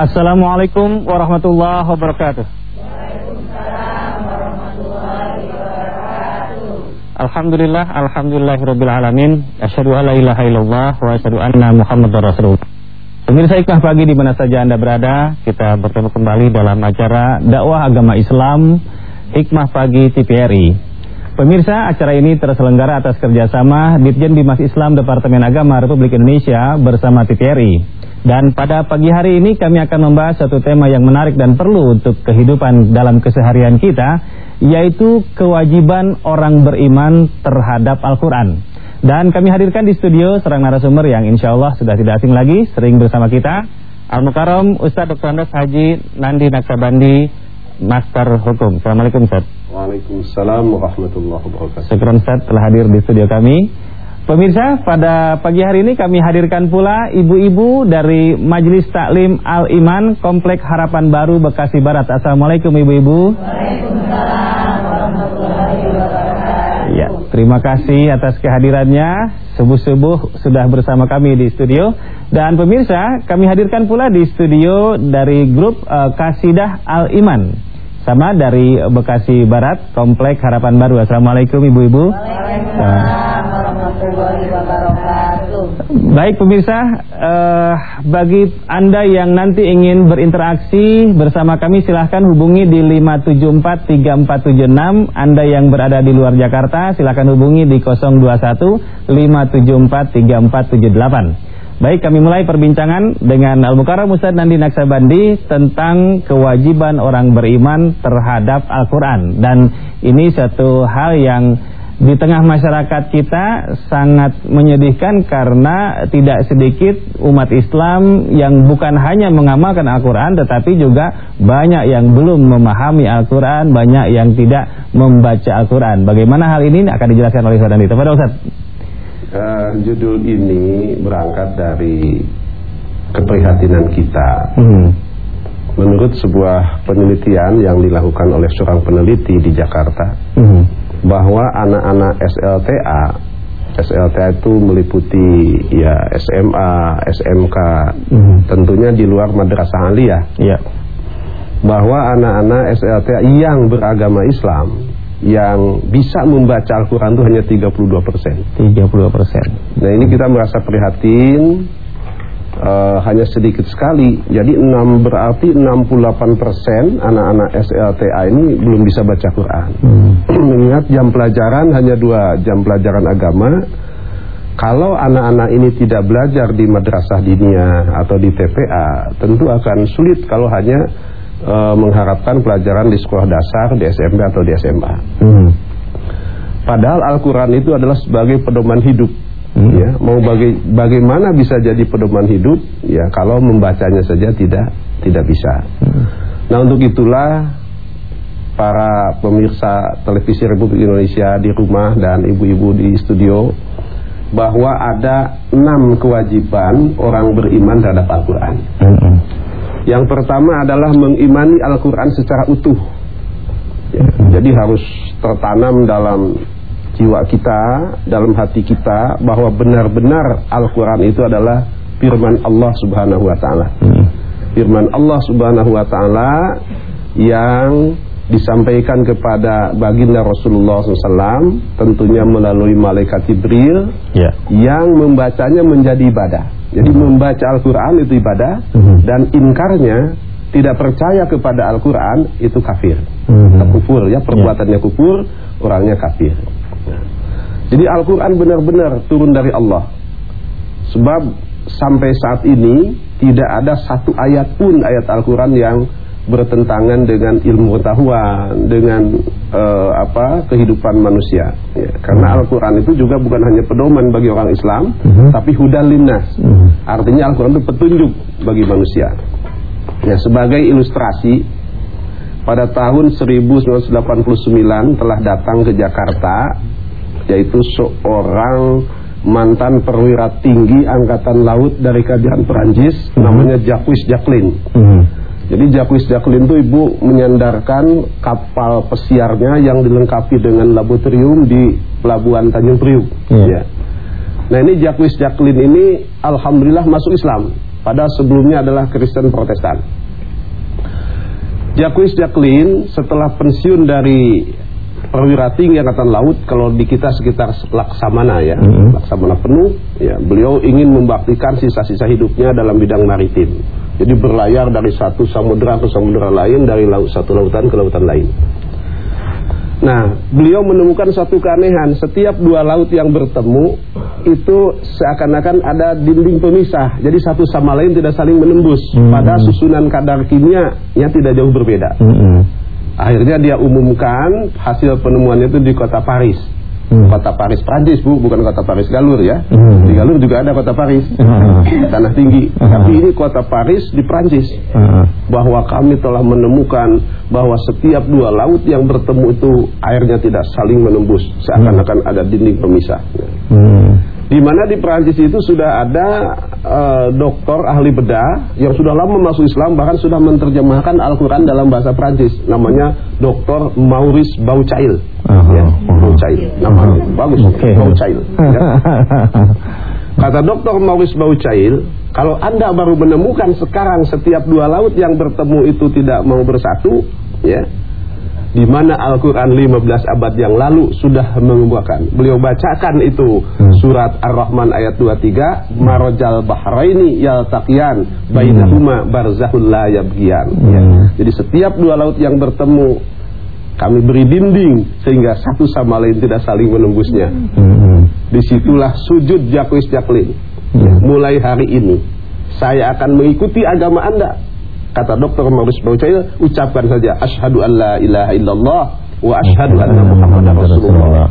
Assalamualaikum warahmatullahi wabarakatuh. Alhamdulillah, alhamdulillahirabbil alamin. Asyhadu an la ilaha illallah wa asyhadu anna Muhammadar Rasulullah. Pemirsa Ikhlas Pagi di mana saja Anda berada, kita bertemu kembali dalam acara dakwah agama Islam Hikmah Pagi TPRI. Pemirsa, acara ini terselenggara atas kerjasama Ditjen Bimas Islam Departemen Agama Republik Indonesia bersama TPRI. Dan pada pagi hari ini kami akan membahas satu tema yang menarik dan perlu untuk kehidupan dalam keseharian kita, yaitu kewajiban orang beriman terhadap Al-Quran. Dan kami hadirkan di studio serang narasumber yang insya Allah sudah tidak asing lagi, sering bersama kita, Al-Mukarram Ustadz Dr. Andes Haji Nandi Naksabandi, Master Hukum. Assalamualaikum Ustaz. Waalaikumsalam warahmatullahi wabarakatuh. Syukur Ustaz telah hadir di studio kami. Pemirsa, pada pagi hari ini kami hadirkan pula ibu-ibu dari Majelis Taklim Al-Iman Komplek Harapan Baru Bekasi Barat. Assalamualaikum ibu-ibu. Waalaikumsalam warahmatullahi wabarakatuh. Ya, terima kasih atas kehadirannya. Subuh-subuh sudah bersama kami di studio. Dan pemirsa, kami hadirkan pula di studio dari grup uh, Kasidah Al-Iman. Sama dari Bekasi Barat, Komplek Harapan Baru. Assalamualaikum ibu-ibu. Waalaikumsalam Baik pemirsa, eh, bagi Anda yang nanti ingin berinteraksi bersama kami silahkan hubungi di 5743476. Anda yang berada di luar Jakarta silahkan hubungi di 021 Baik, kami mulai perbincangan dengan Al-Mukarram Ustaz Nandi Naksabandi tentang kewajiban orang beriman terhadap Al-Quran. Dan ini satu hal yang di tengah masyarakat kita sangat menyedihkan karena tidak sedikit umat Islam yang bukan hanya mengamalkan Al-Quran tetapi juga banyak yang belum memahami Al-Quran, banyak yang tidak membaca Al-Quran. Bagaimana hal ini akan dijelaskan oleh Ustaz Nandi. Kepada Ustaz. Uh, judul ini berangkat dari keprihatinan kita. Hmm. Menurut sebuah penelitian yang dilakukan oleh seorang peneliti di Jakarta, Hmm. Bahwa anak-anak SLTA, SLTA itu meliputi ya SMA, SMK, Hmm. tentunya di luar madrasah aliyah, Ya. bahwa anak-anak SLTA yang beragama Islam yang bisa membaca Al-Quran itu hanya 32 persen. 32 persen. Nah ini kita merasa prihatin eh, hanya sedikit sekali. Jadi 6 berarti 68 persen anak-anak SLTA ini belum bisa baca Quran. Hmm. Mengingat jam pelajaran hanya dua jam pelajaran agama. Kalau anak-anak ini tidak belajar di madrasah dinia atau di TPA, tentu akan sulit kalau hanya eh, mengharapkan pelajaran di sekolah dasar, di SMP atau di SMA. Hmm. Padahal Al-Quran itu adalah sebagai pedoman hidup. Hmm. Ya, mau baga bagaimana bisa jadi pedoman hidup? Ya, kalau membacanya saja tidak tidak bisa. Hmm. Nah, untuk itulah para pemirsa televisi Republik Indonesia di rumah dan ibu-ibu di studio bahwa ada enam kewajiban orang beriman terhadap Al-Quran. Hmm. Yang pertama adalah mengimani Al-Quran secara utuh. Ya, jadi harus tertanam dalam jiwa kita, dalam hati kita bahwa benar-benar Al-Quran itu adalah firman Allah Subhanahu wa taala. Hmm. Firman Allah Subhanahu wa taala yang disampaikan kepada baginda Rasulullah SAW tentunya melalui malaikat Jibril Ya. yang membacanya menjadi ibadah. Jadi membaca Al-Quran itu ibadah Mhm. dan inkarnya tidak percaya kepada Al-Quran itu kafir. Mhm. Kufur ya, perbuatannya kufur, orangnya kafir. Jadi Al-Quran benar-benar turun dari Allah. Sebab sampai saat ini tidak ada satu ayat pun ayat Al-Quran yang bertentangan dengan ilmu pengetahuan, dengan eh, apa kehidupan manusia. Ya, karena Al-Quran itu juga bukan hanya pedoman bagi orang Islam, Mhm. tapi hudal linnas. Hmm. Artinya Al-Quran itu petunjuk bagi manusia. Ya, sebagai ilustrasi, pada tahun 1989 telah datang ke Jakarta, yaitu seorang mantan perwira tinggi angkatan laut dari kerajaan Perancis, namanya Jacques Jacqueline. Hmm. Jadi Jacques Jacqueline itu ibu menyandarkan kapal pesiarnya yang dilengkapi dengan laboratorium di pelabuhan Tanjung Priuk. Iya. Ya. Nah ini Jacques Jacqueline ini alhamdulillah masuk Islam. Padahal sebelumnya adalah Kristen Protestan. Jacques Jacqueline setelah pensiun dari perwira tinggi angkatan laut kalau di kita sekitar laksamana ya Mhm. laksamana penuh ya beliau ingin membaktikan sisa-sisa hidupnya dalam bidang maritim jadi berlayar dari satu samudera ke samudera lain dari laut satu lautan ke lautan lain Nah, beliau menemukan satu keanehan. Setiap dua laut yang bertemu itu seakan-akan ada dinding pemisah. Jadi satu sama lain tidak saling menembus. Hmm. Pada susunan kadar kimianya tidak jauh berbeda. Mm-mm. Akhirnya dia umumkan hasil penemuannya itu di kota Paris. Hmm. Kota Paris Prancis bu, bukan kota Paris Galur ya. Hmm. Di Galur juga ada kota Paris, Hmm. tanah tinggi. Hmm. Tapi ini kota Paris di Prancis. Ah. Bahwa kami telah menemukan bahwa setiap dua laut yang bertemu itu airnya tidak saling menembus, seakan-akan ada dinding pemisah. Hmm. Di mana di Prancis itu sudah ada eh, dokter ahli bedah yang sudah lama masuk Islam bahkan sudah menerjemahkan Al-Quran dalam bahasa Prancis namanya Dr. Maurice Bauchail Aha. ya, Bauchail namanya bagus Oke. Bauchail ya. Kata Dr. Maurice Bauchail kalau anda baru menemukan sekarang setiap dua laut yang bertemu itu tidak mau bersatu ya di mana Al-Quran 15 abad yang lalu sudah mengumpulkan. Beliau bacakan itu Hmm. surat Ar-Rahman ayat 23, Marajal bahraini yaltaqiyan bainahuma barzahul la yabghiyan. Ya. Hmm. Jadi setiap dua laut yang bertemu kami beri dinding sehingga satu sama lain tidak saling menembusnya. Mm-mm. Di situlah sujud Jacques Jacqueline. Hmm. Mulai hari ini saya akan mengikuti agama Anda. Kata Dr. Maurice Bauchail, ucapkan saja asyhadu an la ilaha illallah wa asyhadu anna Muhammadar Rasulullah.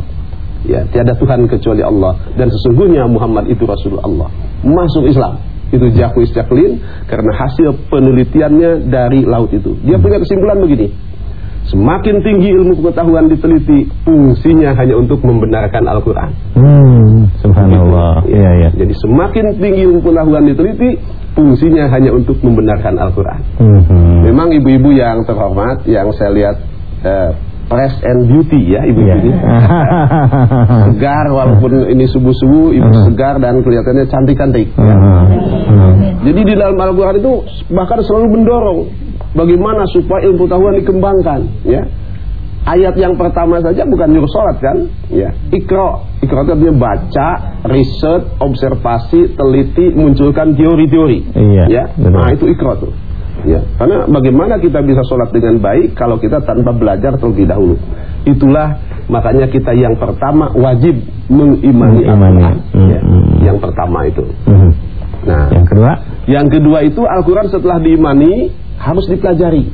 Ya, tiada Tuhan kecuali Allah dan sesungguhnya Muhammad itu Rasul Allah. Masuk Islam. Itu Jacques Jacqueline karena hasil penelitiannya dari laut itu. Dia punya kesimpulan begini. Semakin tinggi ilmu pengetahuan diteliti, fungsinya hanya untuk membenarkan Al-Quran. Hmm. Subhanallah. Gitu. Iya, iya. Jadi semakin tinggi ilmu pengetahuan diteliti, fungsinya hanya untuk membenarkan Al-Quran. Mhm. Memang ibu-ibu yang terhormat, yang saya lihat eh, fresh and beauty ya ibu-ibu Iya. ini. segar walaupun ini subuh-subuh, ibu Mhm. segar dan kelihatannya cantik-cantik. ya. Mhm. Mhm. Jadi di dalam Al-Quran itu bahkan selalu mendorong bagaimana supaya ilmu pengetahuan dikembangkan, ya. Ayat yang pertama saja bukan nyuruh sholat kan, ya. Ikro, itu artinya baca, riset, observasi, teliti, munculkan teori-teori. Iya, ya. Nah itu ikro tuh. Ya, karena bagaimana kita bisa sholat dengan baik kalau kita tanpa belajar terlebih dahulu. Itulah makanya kita yang pertama wajib mengimani. Al-Quran. Ya, Hmm. Yang pertama itu. Nah, Yang kedua? yang kedua itu Al-Quran setelah diimani harus dipelajari.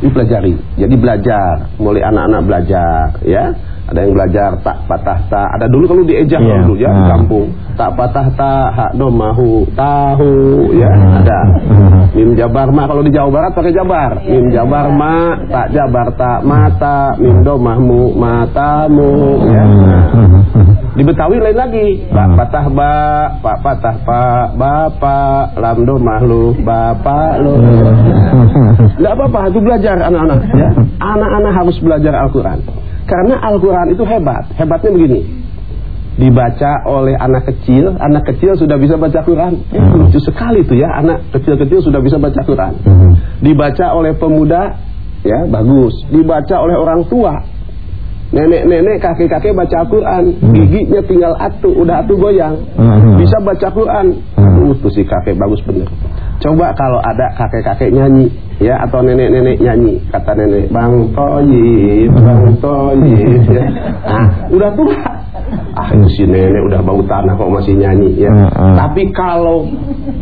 Dipelajari. Jadi belajar, mulai anak-anak belajar, ya. Ada yang belajar tak patah tak. Ada dulu kalau diejak Iya. dulu ya di Ah. kampung. Tak patah tak, hak domahu, tahu, ya. Ah. Ada. Mim jabar ma kalau di Jawa Barat pakai jabar. Mim jabar ma, tak jabar tak mata, mim domahmu matamu, ya. Nah. Mhm. Di Betawi lain lagi. Pak patah ba, pak patah pak, bapak, lam do mahlu, bapak lo. Tidak apa-apa, itu belajar anak-anak. Ya. Anak-anak harus belajar Al-Quran. Karena Al-Quran itu hebat. Hebatnya begini. Dibaca oleh anak kecil, anak kecil sudah bisa baca Quran. Eh, Hmm. lucu sekali itu ya, anak kecil-kecil sudah bisa baca Quran. Mhm. Dibaca oleh pemuda, ya bagus. Dibaca oleh orang tua, nenek-nenek, kakek-kakek baca Al-Quran, Hmm. giginya tinggal atu, udah atu goyang, Hmm. bisa baca Quran. Hmm. Uh, tuh si kakek bagus bener. Coba kalau ada kakek-kakek nyanyi, ya atau nenek-nenek nyanyi, kata nenek, Bang Toyib, Bang Toyib, ya. Nah, udah tua. Ah, itu si nenek udah bau tanah kok masih nyanyi, ya. Hmm, hmm. Tapi kalau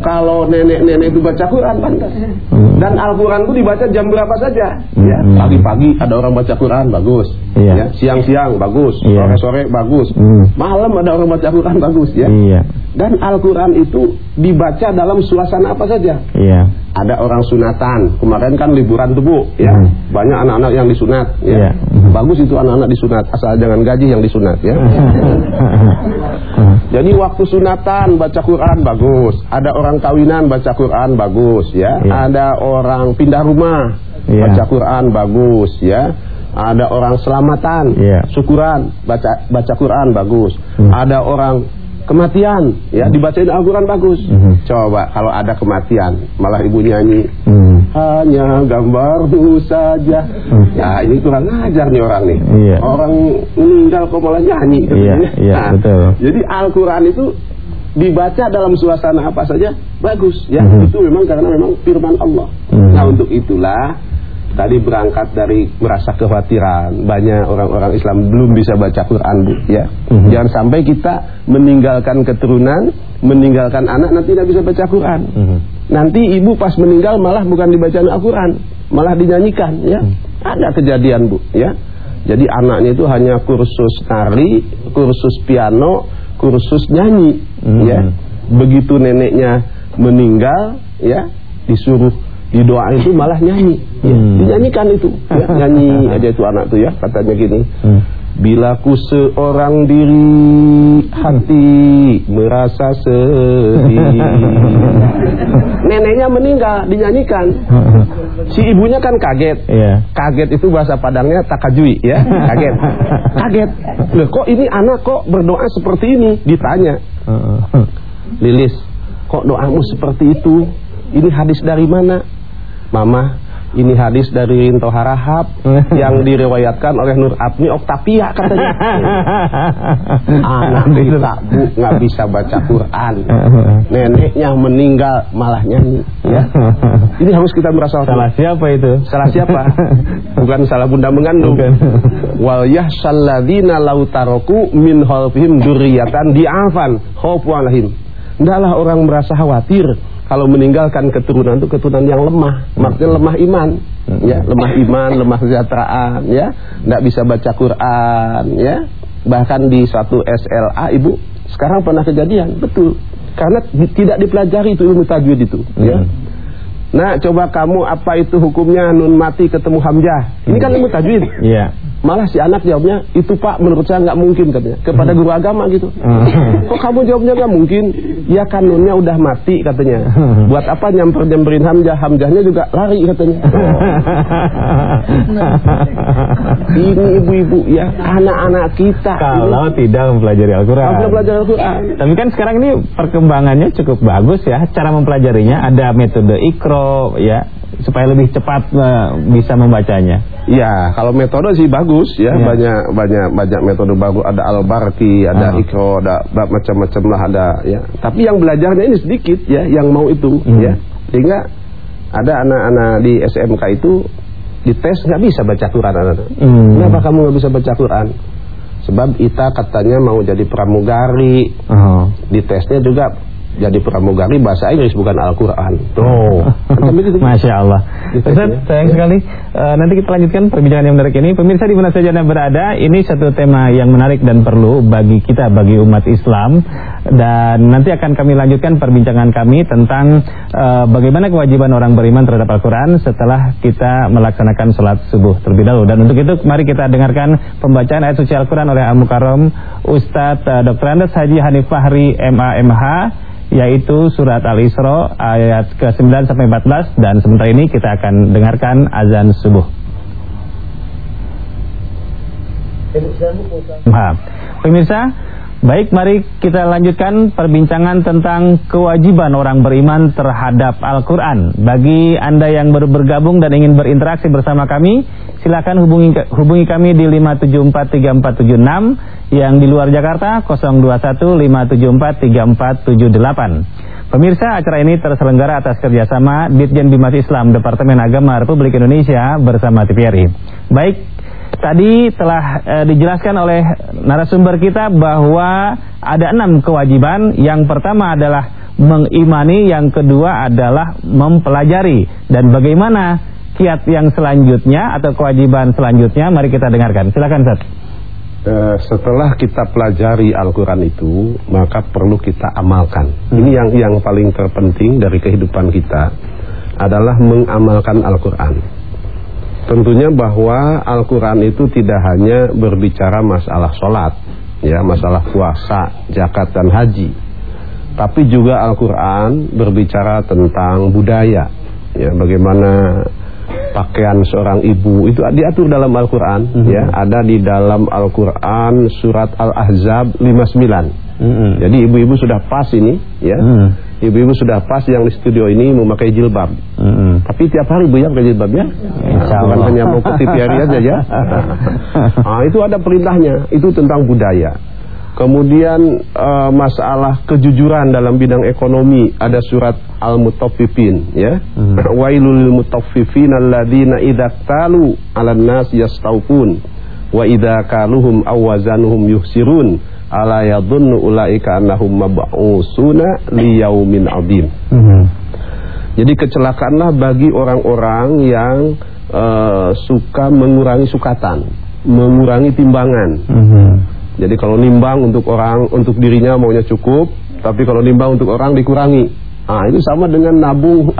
kalau nenek-nenek itu baca Quran pantas. Hmm. Dan Al-Quran itu dibaca jam berapa saja, ya. Pagi-pagi ada orang baca Quran bagus, Iya. ya. Siang-siang bagus, Iya. sore-sore bagus, Hmm. malam ada orang baca Quran bagus, ya. Iya. Dan Al-Quran itu dibaca dalam suasana apa saja. Iya. Ada orang sunatan, kemarin kan liburan tuh bu, ya. Hmm. Banyak anak-anak yang disunat, ya. Iya. Bagus itu anak-anak disunat, asal jangan gaji yang disunat, ya. Jadi waktu sunatan baca Quran bagus, ada orang kawinan baca Quran bagus, ya. Iya. Ada orang pindah rumah Iya. baca Quran bagus, ya. Ada orang selamatan, Iya. syukuran baca baca Quran bagus. Hmm. Ada orang kematian ya Hmm. dibacain Al-Quran bagus Mhm. coba kalau ada kematian malah ibu nyanyi Hmm. hanya gambarmu saja ya ini kurang ajar nih orang nih Iya. orang meninggal kok malah nyanyi katanya. Iya, iya, betul. jadi Al-Quran itu dibaca dalam suasana apa saja bagus ya Mhm. itu memang karena memang firman Allah Mhm. nah untuk itulah tadi berangkat dari merasa kekhawatiran. Banyak orang-orang Islam belum bisa baca Quran bu ya. Mhm. jangan sampai kita meninggalkan keturunan meninggalkan anak nanti tidak bisa baca Quran. Mhm. nanti ibu pas meninggal malah bukan dibacaan Al-Quran malah dinyanyikan ya. Ada kejadian bu ya. Jadi anaknya itu hanya kursus nari kursus piano kursus nyanyi Hmm. ya. Begitu neneknya meninggal ya disuruh didoain itu malah nyanyi ya. Hmm. dinyanyikan itu ya. nyanyi aja itu anak tuh ya katanya gini Hmm. Bila ku seorang diri hati merasa sedih Neneknya meninggal dinyanyikan Si ibunya kan kaget Iya. Kaget itu bahasa Padangnya takajui ya Kaget Kaget Loh kok ini anak kok berdoa seperti ini Ditanya. Lilis kok doamu seperti itu Ini hadis dari mana Mama ini hadis dari Rinto Harahap yang diriwayatkan oleh Nur Abni Oktavia katanya. Anak kita bu nggak bisa baca Quran, neneknya meninggal malah nyanyi. Ya, ini harus kita merasa Salah siapa itu? Salah siapa? Bukan salah bunda mengandung. Bukan. Wal yahsalladzina law taraku min khalfihim dzurriyyatan di'afan khaufu alaihim. Hendaklah orang merasa khawatir kalau meninggalkan keturunan itu keturunan yang lemah, maksudnya lemah iman, ya, lemah iman, lemah kesejahteraan, ya, tidak bisa baca Quran, ya. Bahkan di suatu SLA ibu sekarang pernah kejadian, betul, karena di- tidak dipelajari itu ilmu tajwid itu, ya. Hmm. Nah, coba kamu apa itu hukumnya nun mati ketemu hamzah? Ini kan ilmu tajwid. Iya. Malah si anak jawabnya, itu pak menurut saya nggak mungkin katanya. Kepada guru agama gitu. Hmm. Kok kamu jawabnya nggak mungkin? Ya kanunnya udah mati katanya. Buat apa nyamper-nyamperin hamzah? Hamzahnya juga lari katanya. Ini ibu-ibu ya, anak-anak kita. Kalau tidak mempelajari Al-Quran. Belajar Al-Quran. Tapi kan sekarang ini perkembangannya cukup bagus ya cara mempelajarinya ada metode ikro ya supaya lebih cepat eh, bisa membacanya. Ya, kalau metode sih bagus ya, Ya. banyak banyak banyak metode bagus. Ada al-barki, ada Ah. ikro, ada macam-macam lah ada ya. Tapi yang belajarnya ini sedikit ya, yang mau itu Hmm. ya. Sehingga ada anak-anak di SMK itu dites nggak bisa baca Quran anak-anak. Hmm. Kenapa kamu nggak bisa baca Quran? Sebab Ita katanya mau jadi pramugari. Oh. Di tesnya juga jadi pramugari bahasa Inggris bukan Al-Quran. Gitu. Masya Allah Gitu, Ustaz, ya. sayang Ya. sekali Eh, Nanti kita lanjutkan perbincangan yang menarik ini Pemirsa di mana saja Anda berada Ini satu tema yang menarik dan perlu Bagi kita, bagi umat Islam Dan nanti akan kami lanjutkan perbincangan kami Tentang eh, bagaimana kewajiban orang beriman terhadap Al-Quran Setelah kita melaksanakan sholat subuh terlebih dahulu Dan untuk itu mari kita dengarkan Pembacaan ayat suci Al-Quran oleh Al-Mukarram Ustadz eh, Dr. Andes Haji Hanif Fahri MAMH yaitu surat Al-Isra ayat ke-9 sampai 14 dan sebentar ini kita akan dengarkan azan subuh. Maaf. Pemirsa, baik mari kita lanjutkan perbincangan tentang kewajiban orang beriman terhadap Al-Qur'an. Bagi Anda yang baru bergabung dan ingin berinteraksi bersama kami, silakan hubungi hubungi kami di 5743476 yang di luar Jakarta 0215743478. Pemirsa, acara ini terselenggara atas kerjasama Ditjen Bimas Islam Departemen Agama Republik Indonesia bersama TVRI. Baik, tadi telah eh, dijelaskan oleh narasumber kita bahwa ada enam kewajiban. Yang pertama adalah mengimani, yang kedua adalah mempelajari. Dan bagaimana kiat yang selanjutnya atau kewajiban selanjutnya? Mari kita dengarkan. Silakan, Ustaz. Eh, setelah kita pelajari Al-Quran itu maka perlu kita amalkan ini yang yang paling terpenting dari kehidupan kita adalah mengamalkan Al-Quran tentunya bahwa Al-Quran itu tidak hanya berbicara masalah sholat ya masalah puasa, zakat dan haji tapi juga Al-Quran berbicara tentang budaya ya bagaimana pakaian seorang ibu itu diatur dalam Al-Quran ya ada di dalam Al-Quran surat Al-Ahzab 59 Mm-mm. Jadi ibu-ibu sudah pas ini, ya. Mm. Ibu-ibu sudah pas yang di studio ini memakai jilbab. Mm-mm. Tapi tiap hari bu ya pakai jilbab ya. Bukan hanya mau ke TVRI aja ya. Ah, itu ada perintahnya. Itu tentang budaya. Kemudian eh, masalah kejujuran dalam bidang ekonomi ada surat Al-Mutaffifin ya. Hmm. Wailul lil mutaffifin alladzina idza talu 'alan nas yastawfun wa idza kaluhum aw wazanuhum yuhsirun ala yadhunnu ulaika annahum mab'usuna liyaumin 'adzim. Mhm. Jadi kecelakaanlah bagi orang-orang yang eh, suka mengurangi sukatan, mengurangi timbangan. Mhm. Jadi kalau nimbang untuk orang, untuk dirinya maunya cukup, tapi kalau nimbang untuk orang dikurangi. Ah itu sama dengan nabung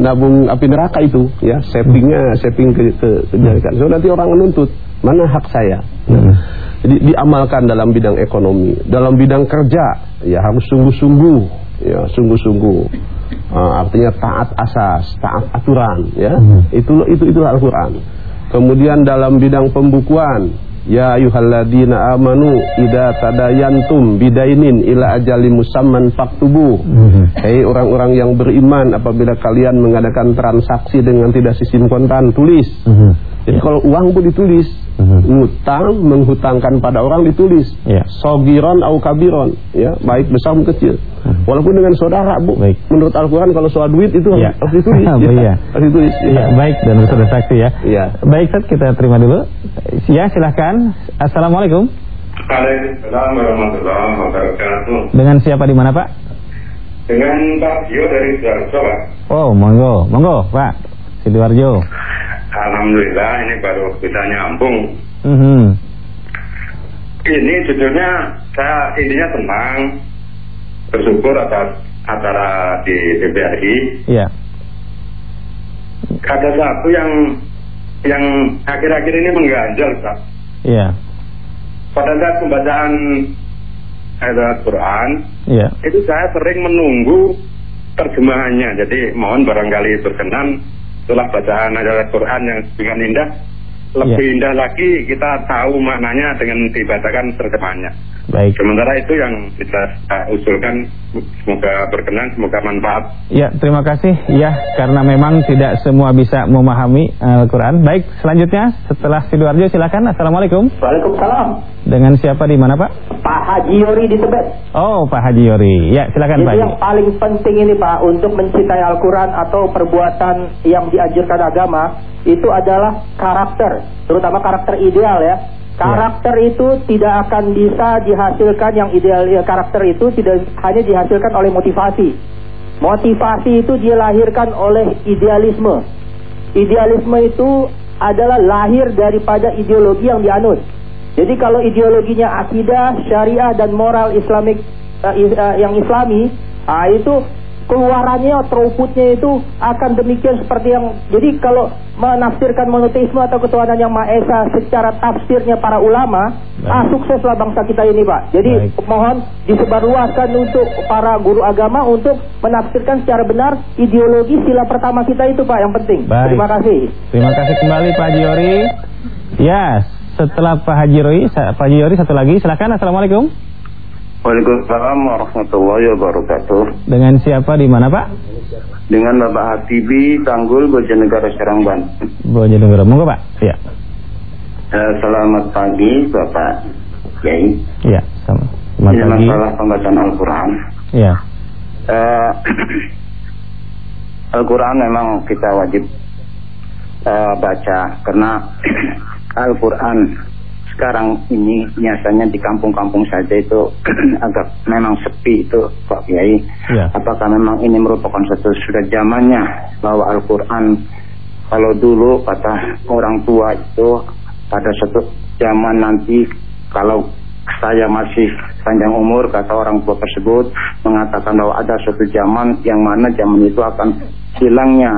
nabung api neraka itu, ya settingnya setting ke, ke kejelekan. So nanti orang menuntut mana hak saya. Mhm. Jadi diamalkan dalam bidang ekonomi, dalam bidang kerja, ya harus sungguh-sungguh, ya sungguh-sungguh. Ah, artinya taat asas, taat aturan, ya. Hmm. Itu itu itu Al-Qur'an. Kemudian dalam bidang pembukuan, ya ayyuhalladzina amanu idza tadayantum bidainin ila ajalin musamman faktubu. Mhm. Hei orang-orang yang beriman apabila kalian mengadakan transaksi dengan tidak sistem kontan, tulis. Mhm. Jadi kalau uang pun ditulis, Mhm. ngutang, menghutangkan pada orang ditulis. Ya. Sogiron au kabiron, ya, baik besar maupun kecil. Mhm. Walaupun dengan saudara, Bu. Baik. Menurut Al-Qur'an kalau soal duit itu Ya. harus ditulis. Oh, iya. Harus ditulis. Iya, baik dan sudah saksi ya. Iya. Baik, Ustaz, kita terima dulu. Ya, silahkan. Assalamualaikum. Waalaikumsalam warahmatullahi wabarakatuh. Dengan siapa di mana, Pak? Dengan Pak Gio dari Sidoarjo, Pak. Oh, monggo, monggo, Pak. Sidoarjo. Alhamdulillah ini baru bisa nyambung. Mhm. Ini jujurnya saya intinya senang bersyukur atas acara di BBRI. Iya. Ada satu yang yang akhir-akhir ini mengganjal, Pak. Iya. Pada saat pembacaan ayat Al-Quran, Iya. itu saya sering menunggu terjemahannya. Jadi mohon barangkali berkenan setelah bacaan ayat Al-Quran yang dengan indah, lebih Iya. indah lagi kita tahu maknanya dengan dibacakan terjemahannya. Baik. Sementara itu yang kita uh, usulkan semoga berkenan, semoga manfaat. Ya, terima kasih. Ya, karena memang tidak semua bisa memahami Al-Quran. Baik, selanjutnya setelah Sidoarjo silakan. Assalamualaikum. Waalaikumsalam. Dengan siapa di mana, Pak? Pak Haji Yori di Tebet. Oh, Pak Haji Yori. Ya, silakan Pak. Jadi Haji. yang paling penting ini Pak untuk mencintai Al-Quran atau perbuatan yang dianjurkan agama itu adalah karakter, terutama karakter ideal ya. Karakter itu tidak akan bisa dihasilkan yang ideal ya, karakter itu tidak hanya dihasilkan oleh motivasi. Motivasi itu dilahirkan oleh idealisme. Idealisme itu adalah lahir daripada ideologi yang dianut. Jadi kalau ideologinya akidah, syariah dan moral Islamik eh, is- eh, yang Islami, ah itu keluarannya outputnya itu akan demikian seperti yang jadi kalau menafsirkan monoteisme atau ketuhanan yang Maha Esa secara tafsirnya para ulama, ah sukseslah bangsa kita ini, Pak. Jadi Baik. mohon disebarluaskan untuk para guru agama untuk menafsirkan secara benar ideologi sila pertama kita itu, Pak, yang penting. Baik. Terima kasih. Terima kasih kembali Pak Haji Yori. Ya, setelah Pak Haji sa- Pak Haji Yori satu lagi. Silakan. Assalamualaikum. Waalaikumsalam warahmatullahi wabarakatuh. Dengan siapa di mana, Pak? Dengan Bapak Hatibi Tanggul Bojonegoro Serang Banten. Bojonegoro. Monggo, Pak. Ya. Eh, selamat pagi Bapak Kiai. Ya, sama. Selamat Ini pagi. masalah pembacaan Al-Quran. Ya. Eh, Al-Quran memang kita wajib eh, baca karena Al-Quran sekarang ini biasanya di kampung-kampung saja itu agak memang sepi itu Pak Kiai. Ya. Apakah memang ini merupakan satu sudah zamannya bahwa Al-Quran kalau dulu kata orang tua itu pada satu zaman nanti kalau saya masih panjang umur kata orang tua tersebut mengatakan bahwa ada suatu zaman yang mana zaman itu akan hilangnya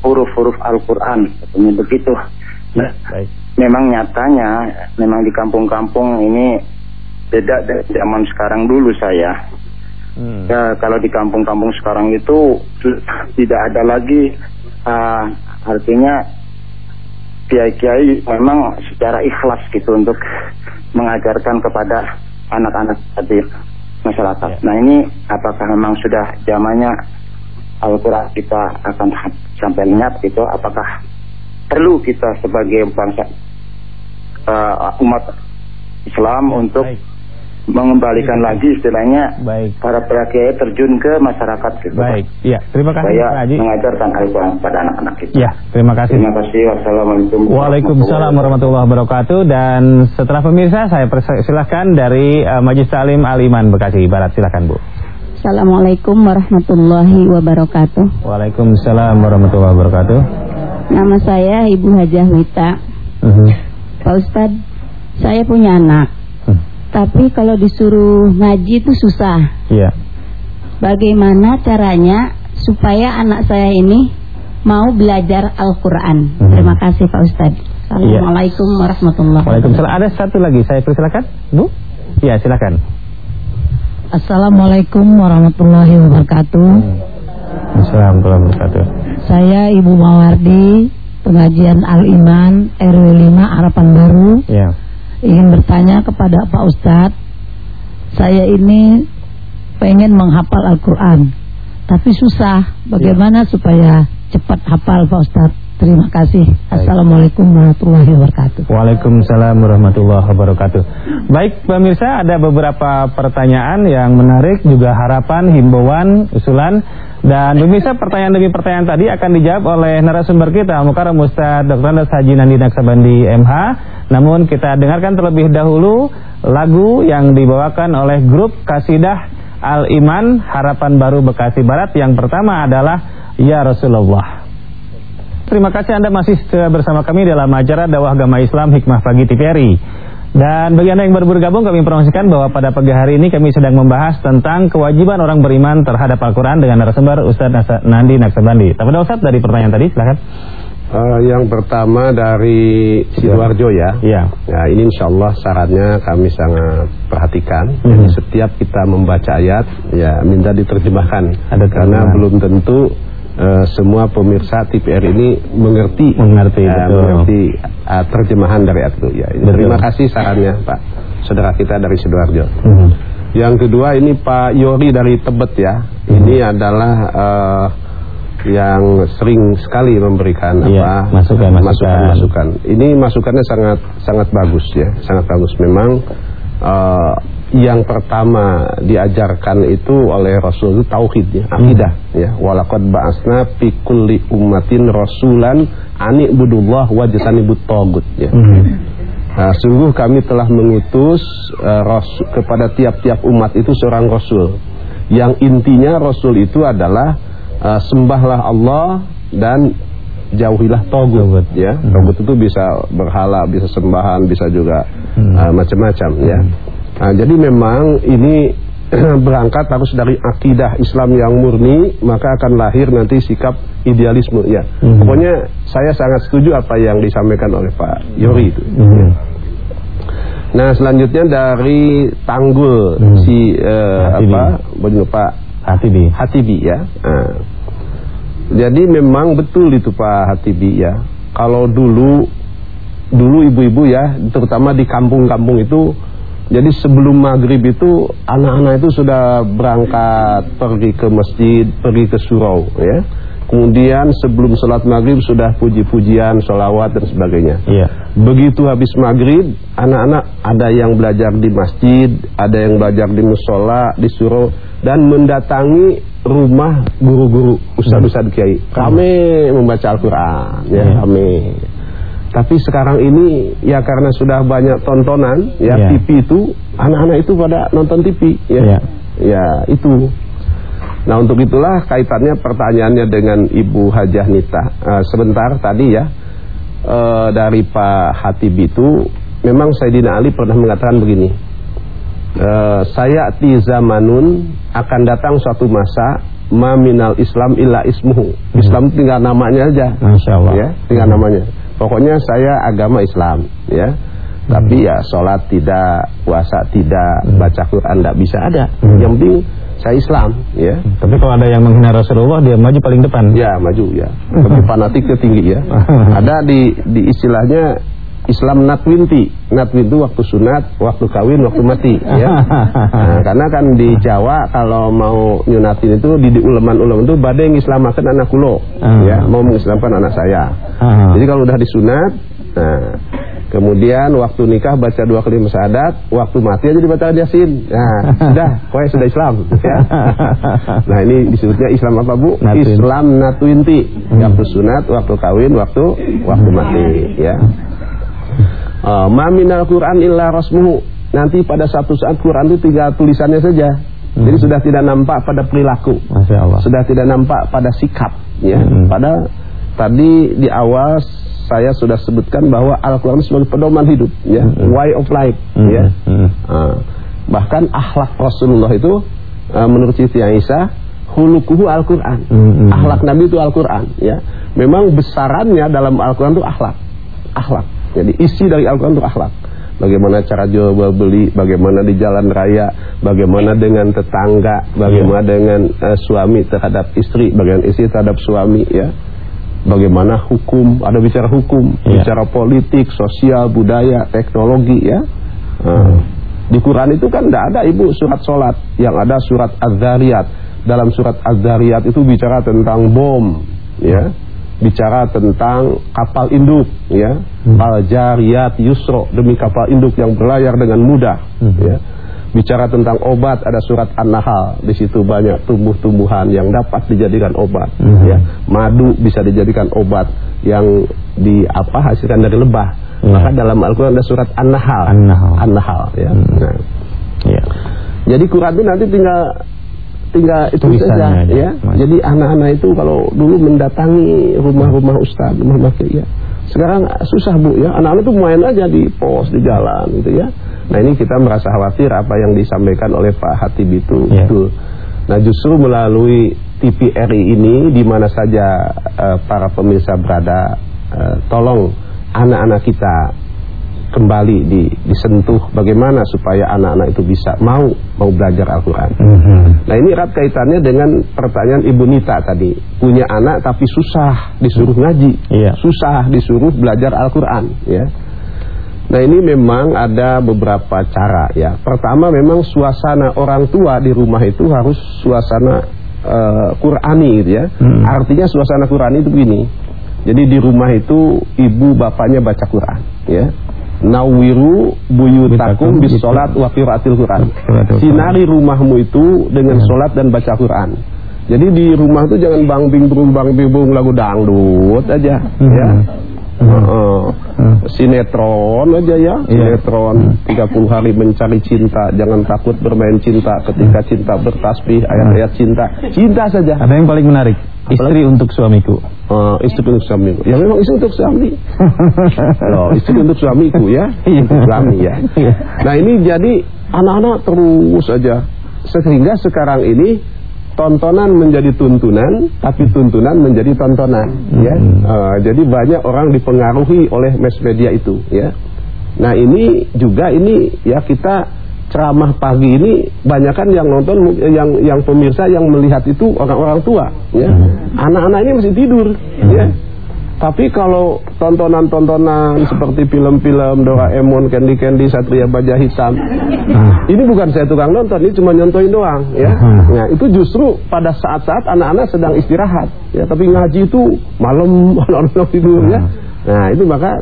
huruf-huruf Al-Quran katanya begitu. Nah, Baik. Memang nyatanya memang di kampung-kampung ini beda dari zaman sekarang dulu saya. Hmm. Ya, kalau di kampung-kampung sekarang itu tidak ada lagi ah, artinya kiai-kiai memang secara ikhlas gitu untuk mengajarkan kepada anak-anak tadi. masyarakat. Ya. Nah ini apakah memang sudah zamannya Al-Quran kita akan sampai lenyap gitu? Apakah perlu kita sebagai bangsa uh, umat Islam untuk Baik. mengembalikan lagi istilahnya Baik. para kiai terjun ke masyarakat gitu. Baik. Ya, terima kasih Pak Haji. mengajarkan Al-Quran pada anak-anak kita. Ya, terima kasih. Terima kasih. Wassalamualaikum. Waalaikumsalam warahmatullahi wabarakatuh dan setelah pemirsa saya persilahkan dari uh, Majlis Talim Al-Iman Bekasi Barat silakan Bu. Assalamualaikum warahmatullahi wabarakatuh. Waalaikumsalam warahmatullahi wabarakatuh. Nama saya Ibu Hajah Wita. Mhm. Pak Ustadz, saya punya anak. Hmm. Tapi kalau disuruh ngaji itu susah. Iya. Bagaimana caranya supaya anak saya ini mau belajar Al-Quran? Hmm. Terima kasih Pak Ustadz. Assalamualaikum warahmatullahi wabarakatuh. Waalaikumsalam. Ada satu lagi saya persilakan, Bu. Iya, silakan. Assalamualaikum warahmatullahi wabarakatuh. Assalamualaikum warahmatullahi wabarakatuh. Saya Ibu Mawardi, pengajian Al-Iman RW 5 Harapan Baru. Ya. Ingin bertanya kepada Pak Ustadz, saya ini pengen menghafal Al-Quran, tapi susah. Bagaimana supaya cepat hafal Pak Ustadz? Terima kasih. Assalamualaikum warahmatullahi wabarakatuh. Waalaikumsalam warahmatullahi wabarakatuh. Baik pemirsa, ada beberapa pertanyaan yang menarik, juga harapan, himbauan, usulan. Dan pemirsa pertanyaan demi pertanyaan tadi akan dijawab oleh narasumber kita, Mukarram Ustaz Dr. Andas Haji Nandi Naksabandi MH. Namun kita dengarkan terlebih dahulu lagu yang dibawakan oleh grup Kasidah Al-Iman Harapan Baru Bekasi Barat. Yang pertama adalah Ya Rasulullah. Terima kasih Anda masih bersama kami dalam acara Dakwah Agama Islam Hikmah Pagi TVRI. Dan bagi Anda yang baru bergabung kami informasikan bahwa pada pagi hari ini kami sedang membahas tentang kewajiban orang beriman terhadap Al-Quran dengan narasumber Ustaz Nasa- Nandi Naksabandi. Tapi Ustaz dari pertanyaan tadi silakan. Eh, yang pertama dari Sidoarjo ya. Iya. Ya, ini insya Allah syaratnya kami sangat perhatikan. Mhm. Jadi setiap kita membaca ayat, ya minta diterjemahkan. Ada Karena belum tentu eh, semua pemirsa TPR ini mengerti, Mengerti, ya, betul. mengerti eh, terjemahan dari itu. Ya, Betul. terima kasih sarannya Pak, saudara kita dari Sidoarjo. Mhm. Yang kedua ini Pak Yori dari Tebet ya. Ini adalah eh, yang sering sekali memberikan Iya, apa masukan, masukan. masukan-masukan. Ini masukannya sangat sangat bagus ya, sangat bagus memang. eh, yang pertama diajarkan itu oleh Rasul itu tauhid ya, akidah ya. Walaqad ba'asna fi kulli ummatin rasulan ani budullah wajtanibut tagut ya. Mhm. Nah, sungguh kami telah mengutus eh, rasul, kepada tiap-tiap umat itu seorang rasul. Yang intinya rasul itu adalah eh, sembahlah Allah dan jauhilah togut ya. Togut itu bisa berhala, bisa sembahan, bisa juga eh, macam-macam ya. Nah, jadi memang ini berangkat harus dari akidah Islam yang murni, maka akan lahir nanti sikap idealisme ya. Mhm. Pokoknya saya sangat setuju apa yang disampaikan oleh Pak Yori itu. Mhm. Nah selanjutnya dari Tanggul Hmm. si eh, Hatibi. apa benar Pak Hati di. Hatibi ya. Nah, jadi memang betul itu Pak Hatibi ya. Kalau dulu dulu ibu-ibu ya, terutama di kampung-kampung itu, jadi sebelum maghrib itu anak-anak itu sudah berangkat pergi ke masjid, pergi ke surau ya. Kemudian sebelum sholat maghrib sudah puji-pujian, sholawat dan sebagainya. Iya. Begitu habis maghrib, anak-anak ada yang belajar di masjid, ada yang belajar di musola, di surau, dan mendatangi rumah guru-guru ustadz-ustadz kiai. Kami membaca Al-Quran, ya Hmm. kami. Tapi sekarang ini ya karena sudah banyak tontonan, ya Iya. TV itu, anak-anak itu pada nonton TV, ya, Iya. ya itu. Nah untuk itulah kaitannya pertanyaannya dengan Ibu Hajah Nita. Eh, sebentar tadi ya eh, dari Pak Hatib itu memang Sayyidina Ali pernah mengatakan begini. Eh, saya ti zamanun akan datang suatu masa ma minal Islam illa ismuhu. Islam tinggal namanya aja. Masya Allah. Ya, tinggal namanya. Pokoknya saya agama Islam, ya. Tapi ya sholat tidak, puasa tidak, baca Quran tidak bisa ada. Hmm. Yang penting saya Islam, ya. Tapi kalau ada yang menghina Rasulullah dia maju paling depan. Ya maju ya Lebih fanatik ke tinggi ya Ada di, di istilahnya Islam natwinti. Natwin itu waktu sunat, waktu kawin, waktu mati. Ya. Nah, karena kan di Jawa kalau mau nyunatin itu di, di uleman-uleman itu badai ngislamakan anak kulo, Ah. ya mau mengislamkan anak saya. Ah. Jadi kalau udah disunat, nah kemudian waktu nikah baca dua kali syahadat, waktu mati aja dibaca yasin. Nah, sudah, kowe sudah Islam. Ya. Nah ini disebutnya Islam apa bu? Natwin. Islam natwinti. Hmm. Waktu sunat, waktu kawin, waktu waktu mati. Ya. Uh, Ma minal Quran illa rasmuhu. Nanti pada satu saat Quran itu tinggal tulisannya saja. Jadi Hmm. sudah tidak nampak pada perilaku. Masya Allah. Sudah tidak nampak pada sikap ya. Hmm. Pada tadi di awal saya sudah sebutkan bahwa Al-Qur'an sebagai pedoman hidup ya, Hmm. way of life Hmm. ya. Hmm. Ah, bahkan akhlak Rasulullah itu ah, menurut Siti Aisyah hulukuhu Al-Qur'an. Hmm. Akhlak Nabi itu Al-Qur'an ya. Memang besarannya dalam Al-Qur'an itu akhlak. Akhlak. Jadi isi dari Al-Qur'an itu akhlak. Bagaimana cara jual beli, bagaimana di jalan raya, bagaimana dengan tetangga, bagaimana dengan eh, suami terhadap istri, bagaimana istri terhadap suami ya. Bagaimana hukum, ada bicara hukum, Iya. bicara politik, sosial, budaya, teknologi ya. Nah, Di Quran itu kan tidak ada ibu surat solat, yang ada surat Az-Zariyat. Dalam surat Az-Zariyat itu bicara tentang bom, ya, bicara tentang kapal induk, ya, al jariyat yusro demi kapal induk yang berlayar dengan mudah, Hmm. ya. Bicara tentang obat ada surat An-Nahl, di situ banyak tumbuh-tumbuhan yang dapat dijadikan obat, Mhm. ya. Madu bisa dijadikan obat yang di apa hasilkan dari lebah. Ya. Maka dalam Al-Qur'an ada surat An-Nahl. An-Nahl. An-Nahl ya. Hmm. Nah, Iya. jadi Quran itu nanti tinggal tinggal itu saja aja. ya. Mas. Jadi anak-anak itu kalau dulu mendatangi rumah-rumah ustaz, rumah kiai ya. Sekarang susah Bu ya. Anak-anak itu main aja di pos di jalan gitu ya. Nah, ini kita merasa khawatir apa yang disampaikan oleh Pak Hatib itu Ya. betul. Nah, justru melalui TVRI ini di mana saja eh, para pemirsa berada eh, tolong anak-anak kita kembali di, disentuh bagaimana supaya anak-anak itu bisa mau mau belajar Al-Quran. Mhm. Nah ini erat kaitannya dengan pertanyaan Ibu Nita tadi. Punya anak tapi susah disuruh ngaji. Iya. Susah disuruh belajar Al-Quran. Ya. Nah ini memang ada beberapa cara ya. Pertama memang suasana orang tua di rumah itu harus suasana eh, Qurani gitu ya. Hmm. Artinya suasana Qurani itu begini. Jadi di rumah itu ibu bapaknya baca Quran ya. Nawiru buyutakum bis sholat wa qiraatil Quran. Sinari rumahmu itu dengan sholat dan baca Quran. Jadi di rumah itu jangan bang bing bung bang bing bung lagu dangdut aja Hmm. ya. Hmm. Sinetron aja ya, Iya. sinetron 30 hari mencari cinta, jangan takut bermain cinta ketika cinta bertasbih ayat-ayat cinta. Cinta saja. Ada yang paling menarik. Istri untuk suamiku. Eh, istri untuk suami. Ya memang istri untuk suami. Loh, istri untuk suamiku ya. Iya. Untuk suami ya. Iya. Nah ini jadi anak-anak terus aja. Sehingga sekarang ini tontonan menjadi tuntunan, tapi tuntunan menjadi tontonan. Ya. Hmm. Eh, jadi banyak orang dipengaruhi oleh mass media itu. Ya. Nah ini juga ini ya kita ceramah pagi ini banyak kan yang nonton yang yang pemirsa yang melihat itu orang-orang tua ya anak-anak ini masih tidur ya tapi kalau tontonan-tontonan seperti film-film Doraemon, Candy Candy, Satria Baja Hitam ini bukan saya tukang nonton, ini cuma nyontoin doang ya. Nah, itu justru pada saat-saat anak-anak sedang istirahat ya, tapi ngaji itu malam anak-anak tidur ya. Nah, itu maka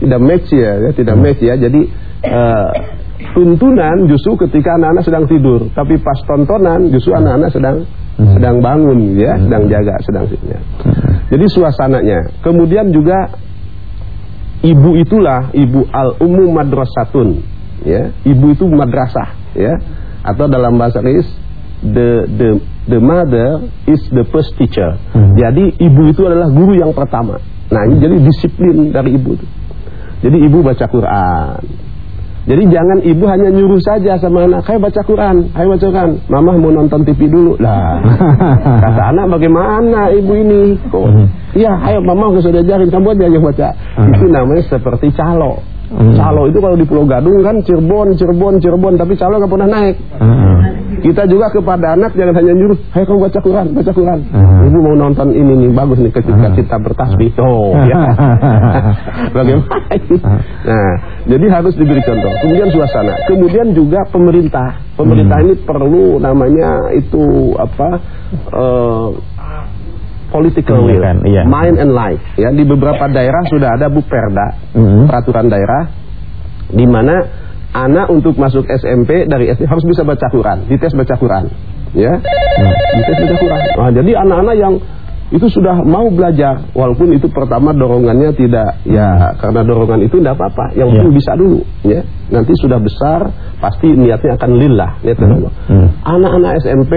tidak match ya, ya tidak match ya. Jadi eh, tuntunan justru ketika anak-anak sedang tidur, tapi pas tontonan justru anak-anak sedang sedang bangun ya, sedang jaga, sedang ya. Jadi suasananya. Kemudian juga ibu itulah ibu al umum madrasatun ya. Ibu itu madrasah ya. Atau dalam bahasa Inggris the the the mother is the first teacher. Hmm. Jadi ibu itu adalah guru yang pertama. Nah, ini jadi disiplin dari ibu itu. Jadi ibu baca Quran. Jadi jangan ibu hanya nyuruh saja sama anak, "Ayo baca Quran, ayo baca Quran." Mama mau nonton TV dulu. Lah. Kata anak, "Bagaimana ibu ini?" Kok? Hmm. Iya, ayo mama sudah ajarin kamu aja baca. Hmm. Itu namanya seperti calo. Hmm. Calo itu kalau di Pulau Gadung kan Cirebon, Cirebon, Cirebon, tapi calo nggak pernah naik. Kita juga kepada anak jangan hanya nyuruh, "Hai kamu baca Quran, baca Quran." Uh-huh. Ibu mau nonton ini nih, bagus nih ketika Uh-huh. kita bertasbih. Oh, ya. Bagaimana? Nah, jadi harus diberi contoh. Kemudian suasana. Kemudian juga pemerintah. Pemerintah ini perlu namanya itu apa? eh, political will, iya. mind and life. Ya, di beberapa daerah sudah ada Buperda, Mhm. peraturan daerah di mana anak untuk masuk SMP dari SD harus bisa baca Quran, dites baca Quran, ya, dites baca Quran. Nah, jadi anak-anak yang itu sudah mau belajar, walaupun itu pertama dorongannya tidak, ya karena dorongan itu tidak apa-apa, yang Ya. penting bisa dulu, ya. Nanti sudah besar, pasti niatnya akan lillah, niat Hmm. Allah. Hmm. Anak-anak SMP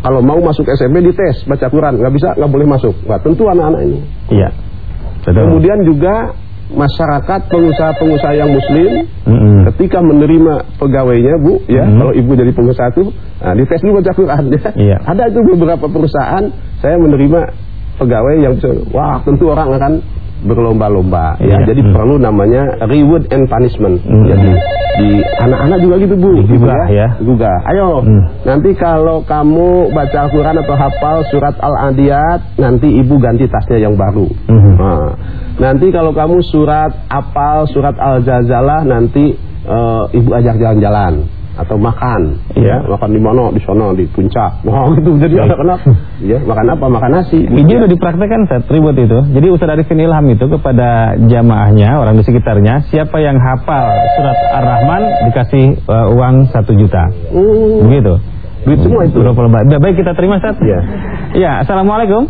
kalau mau masuk SMP dites baca Quran, nggak bisa, nggak boleh masuk. Nah, tentu anak-anak ini. Iya. Kemudian juga masyarakat pengusaha-pengusaha yang muslim Mm-mm. ketika menerima pegawainya Bu ya Mhm. kalau ibu jadi pengusaha itu nah, dites dulu baca Quran ya. Iya. Ada itu beberapa perusahaan saya menerima pegawai yang bisa- wah tentu orang akan berlomba-lomba ya. Iya. Jadi Hmm. perlu namanya reward and punishment. Mhm. Jadi di anak-anak juga gitu Bu. Ibu ya. Digugah. Ayo Hmm. nanti kalau kamu baca Al-Quran atau hafal surat Al-Adiyat nanti ibu ganti tasnya yang baru. Mhm. Nah, nanti kalau kamu surat apal surat Al-Jazalah nanti eh, ibu ajak jalan-jalan atau makan Iya. ya makan di mana di sana di puncak wah gitu jadi Baik. anak-anak ya makan apa makan nasi Ini udah dipraktekkan Ustaz, ribut itu. Jadi Ustaz Arifin Ilham itu kepada jamaahnya, orang di sekitarnya, siapa yang hafal surat Ar-Rahman dikasih uh, uang satu juta. Hmm, Begitu. duit semua itu Berapa lembar? Udah, baik kita terima Ustaz. Iya. Ya, Assalamualaikum.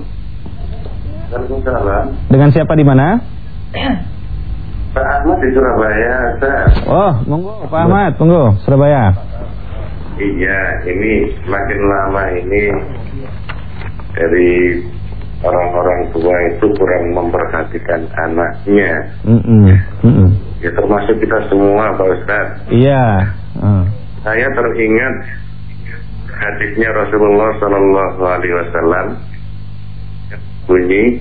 Waalaikumsalam. Dengan siapa di mana? Pak Ahmad di Surabaya, Ustaz. Oh, monggo Pak Ahmad, monggo Surabaya. Iya, ini makin lama ini dari orang-orang tua itu kurang memperhatikan anaknya. Mm-mm. Mm-mm. Ya termasuk kita semua, Pak Ustaz. Iya. Uh. Saya teringat hadisnya Rasulullah Sallallahu Alaihi Wasallam bunyi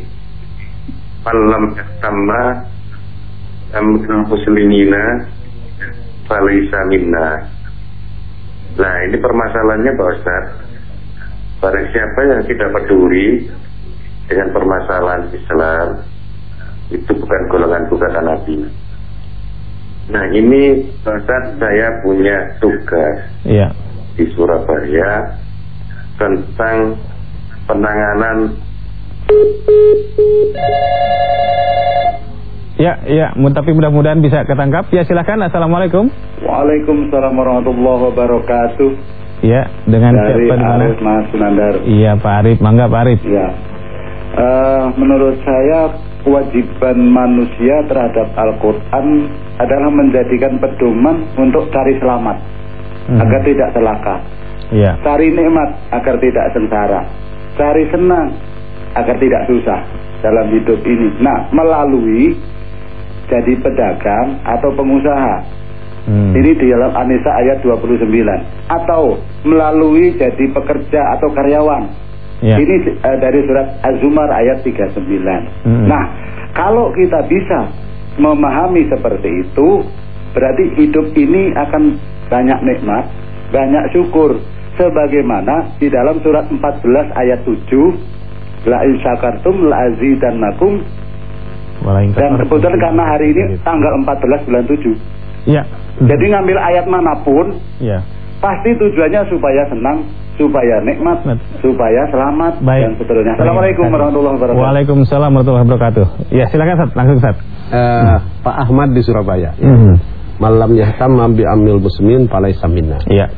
malam sama amrul muslimina falisa minna. Nah ini permasalahannya Pak Ustaz. Barang siapa yang tidak peduli dengan permasalahan Islam itu bukan golongan bukan Nabi. Nah ini Pak Ustaz saya punya tugas Iya. di Surabaya tentang penanganan Ya, ya, tapi mudah-mudahan bisa ketangkap. Ya, silakan. Assalamualaikum. Waalaikumsalam warahmatullahi wabarakatuh. Ya, dengan Dari siapa di mana? Arif Mas Sunandar. Iya, Pak Arif. Mangga Pak Arif. Ya. Eh, menurut saya kewajiban manusia terhadap Al-Quran adalah menjadikan pedoman untuk cari selamat Mhm. agar tidak celaka, Iya. cari nikmat agar tidak sengsara, cari senang agar tidak susah dalam hidup ini. Nah, melalui jadi pedagang atau pengusaha Hmm. Ini di dalam Anisa ayat 29 Atau melalui jadi pekerja atau karyawan Ya. Ini eh, dari surat Az-Zumar ayat 39 Hmm. Nah kalau kita bisa memahami seperti itu Berarti hidup ini akan banyak nikmat Banyak syukur Sebagaimana di dalam surat 14 ayat 7 La in syakartum la azidannakum Dan kebetulan karena hari ini tanggal 14 bulan 7 Iya. Jadi ngambil ayat mana pun Iya. pasti tujuannya supaya senang, supaya nikmat, Nikmat. supaya selamat Baik. dan seterusnya. Baik. Assalamualaikum warahmatullahi wabarakatuh. Waalaikumsalam warahmatullahi wabarakatuh. Ya, silakan Sat, langsung Sat. Eh, Pak Ahmad di Surabaya ya. Mhm. malam yahtam bi amil muslimin falaisa minna Iya.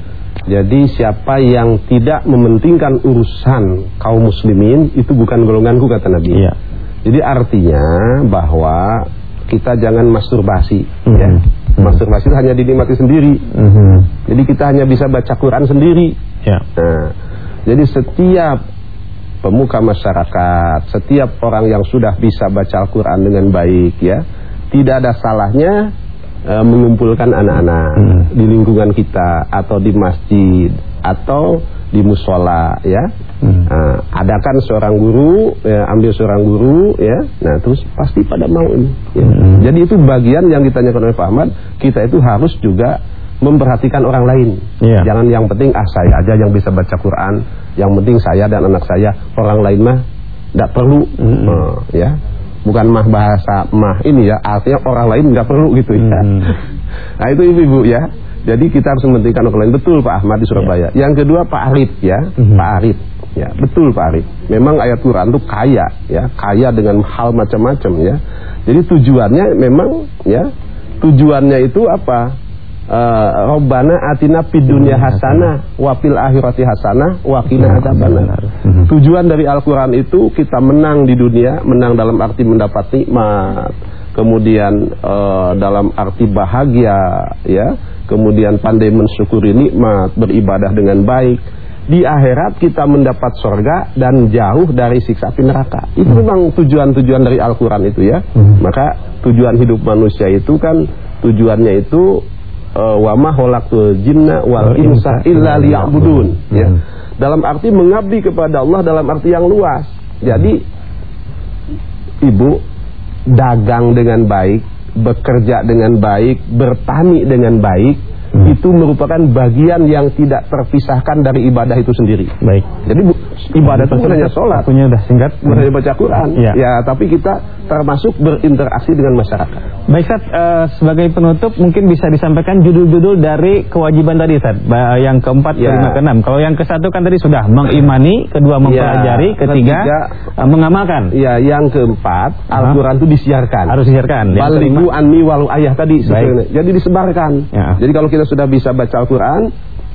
Jadi siapa yang tidak mementingkan urusan kaum muslimin itu bukan golonganku kata Nabi. Iya. Jadi artinya bahwa kita jangan masturbasi Mhm. ya. Masturbasi itu hanya dinikmati sendiri. Mhm. Jadi kita hanya bisa baca Quran sendiri. Ya. Nah, jadi setiap pemuka masyarakat, setiap orang yang sudah bisa baca Al-Quran dengan baik ya, tidak ada salahnya eh, mengumpulkan anak-anak Hmm. di lingkungan kita atau di masjid atau di musola ya. Hmm. Nah, adakan seorang guru, ya, ambil seorang guru ya. Nah, terus pasti pada mau ini. ya. Hmm. Jadi itu bagian yang ditanyakan oleh Pak Ahmad, kita itu harus juga memperhatikan orang lain. Iya. Jangan yang penting ah saya aja yang bisa baca Quran, yang penting saya dan anak saya, orang lain mah tidak perlu. Mm-mm. Eh, ya. Bukan mah bahasa mah ini ya, artinya orang lain nggak perlu gitu ya. Mm. Nah itu ibu-ibu ya. Jadi kita harus mementingkan orang lain. Betul Pak Ahmad di Surabaya. Yang kedua Pak Arif ya, Mhm. Pak Arif. Ya, betul Pak Arif. Memang ayat Quran itu kaya ya, kaya dengan hal macam-macam ya. Jadi tujuannya memang ya, tujuannya itu apa? Eh, Robbana atina fid dunya hasanah wa fil akhirati hasanah wa qina adzabannar. Mhm. Tujuan dari Al-Qur'an itu kita menang di dunia, menang dalam arti mendapat nikmat, kemudian eh, dalam arti bahagia ya, kemudian pandai mensyukuri nikmat, beribadah dengan baik. Di akhirat kita mendapat surga dan jauh dari siksa api neraka. Itu memang tujuan-tujuan dari Al-Qur'an itu ya. Hmm. Maka tujuan hidup manusia itu kan tujuannya itu eh, wa ma khalaqtul jinna wal insa illa liya'budun ya. Hmm. Dalam arti mengabdi kepada Allah dalam arti yang luas. Jadi ibu dagang dengan baik, bekerja dengan baik, bertani dengan baik Hmm. Itu merupakan bagian yang tidak terpisahkan dari ibadah itu sendiri. Baik. Jadi bu, ibadah itu bukan hanya sholat, Waktunya udah singkat. bukan hanya baca Quran, Iya. ya, tapi kita termasuk berinteraksi dengan masyarakat. Baik Sat, eh, sebagai penutup mungkin bisa disampaikan judul-judul dari kewajiban tadi Sat Yang keempat, Ya. kelima, keenam Kalau yang ke satu kan tadi sudah mengimani Kedua mempelajari, Ya, ketiga, ketiga, eh, mengamalkan Ya, yang keempat, Aha. Al-Quran itu disiarkan. Harus disiarkan Balighu anni walau ayah tadi Baik. sebenarnya. Jadi disebarkan. Ya. Jadi kalau kita sudah bisa baca Al-Quran,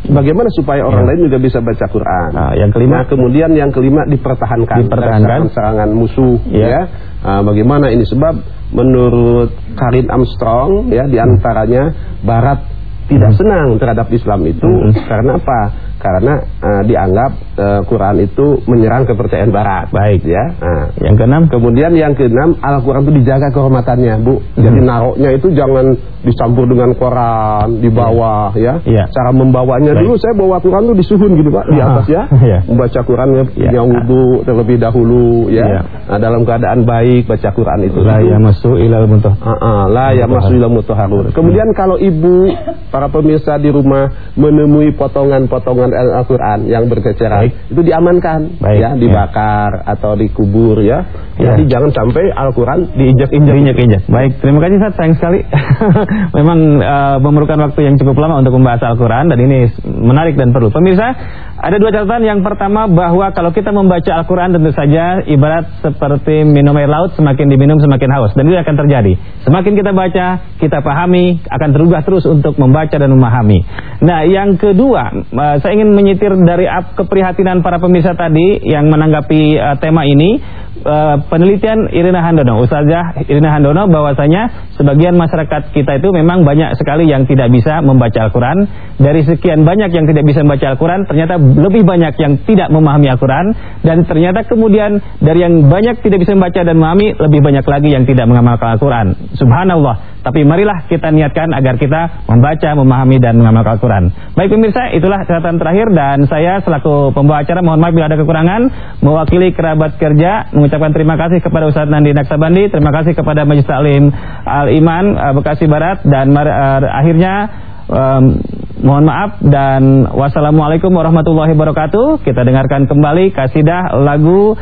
bagaimana supaya orang Ya. lain juga bisa baca Quran? Nah, yang kelima? Nah, kemudian yang kelima dipertahankan. Dipertahankan. dari Serangan musuh. Ya. Ya. Nah, bagaimana ini sebab menurut Karin Armstrong ya di antaranya Barat tidak senang terhadap Islam itu Hmm. karena apa? Karena eh, dianggap eh, Quran itu menyerang kepercayaan Barat. Baik. Ya. Nah, Yang keenam Kemudian yang keenam Al-Quran itu dijaga kehormatannya Bu Jadi Mhm. naroknya itu jangan dicampur dengan koran Di bawah ya Iya. Cara membawanya Baik. dulu saya bawa Quran tuh disuhun gitu Pak Di Ah, atas ya iya. Membaca Quran ya Iya. yang wudhu terlebih dahulu ya Iya. Nah dalam keadaan baik baca Quran itu La Itu- yamassu ilal muntah Ah, ah, la ya masuk mutahharun. Kemudian kalau ibu para pemirsa di rumah menemui potongan-potongan Al-Qur'an yang berceceran, Baik. itu diamankan Baik, ya, dibakar atau dikubur ya. Ya. Jadi jangan sampai Al-Qur'an diinjak-injak diinjak-injak. Baik, terima kasih Sat, sayang sekali. Memang eh, memerlukan waktu yang cukup lama untuk membahas Al-Qur'an dan ini menarik dan perlu. Pemirsa, ada dua catatan. Yang pertama bahwa kalau kita membaca Al-Qur'an tentu saja ibarat seperti minum air laut, semakin diminum semakin haus dan itu akan terjadi. Semakin kita baca, kita pahami, akan terubah terus untuk membaca dan memahami. Nah, yang kedua, eh, saya ingin menyitir dari keprihatinan para pemirsa tadi yang menanggapi eh, tema ini eh, penelitian Irina Handono, Ustazah Irina Handono bahwasanya sebagian masyarakat kita itu memang banyak sekali yang tidak bisa membaca Al-Quran. Dari sekian banyak yang tidak bisa membaca Al-Quran, ternyata lebih banyak yang tidak memahami Al-Quran. Dan ternyata kemudian dari yang banyak tidak bisa membaca dan memahami, lebih banyak lagi yang tidak mengamalkan Al-Quran. Subhanallah. Tapi marilah kita niatkan agar kita membaca, memahami dan mengamalkan Al-Quran. Baik pemirsa, itulah catatan terakhir dan saya selaku pembawa acara mohon maaf bila ada kekurangan mewakili kerabat kerja mengucapkan terima kasih kepada Ustaz Nandi Naksabandi, terima kasih kepada Majelis Taklim Al Iman eh, Bekasi Barat dan eh, akhirnya em, mohon maaf dan wassalamualaikum warahmatullahi wabarakatuh. Kita dengarkan kembali kasidah lagu